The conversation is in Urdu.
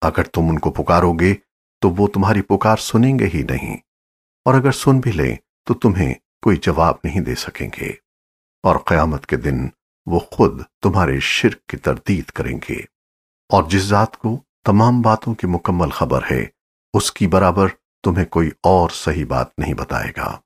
اگر تم ان کو پکارو گے تو وہ تمہاری پکار سنیں گے ہی نہیں۔ اور اگر سن بھی لیں تو تمہیں کوئی جواب نہیں دے سکیں گے۔ اور قیامت کے دن وہ خود تمہارے شرک کی تردید کریں گے۔ اور جس ذات کو تمام باتوں کی مکمل خبر ہے، اس کی برابر تمہیں کوئی اور صحیح بات نہیں بتائے گا۔